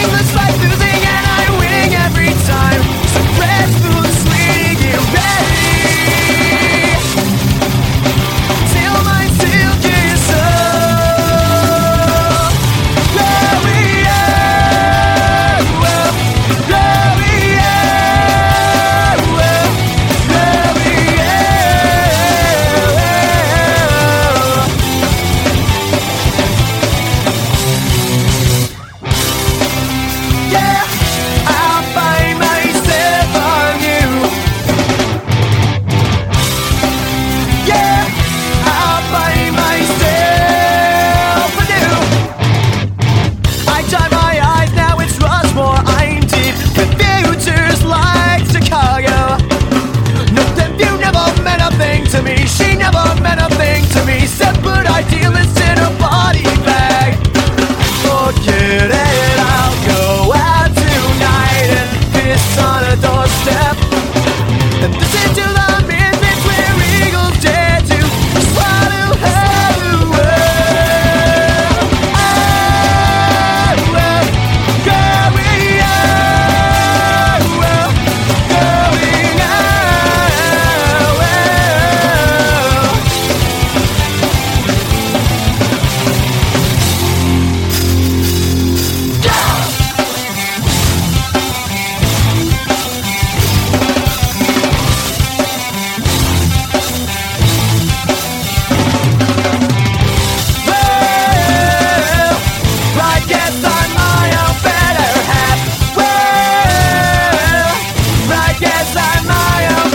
meaningless life yeah. my own.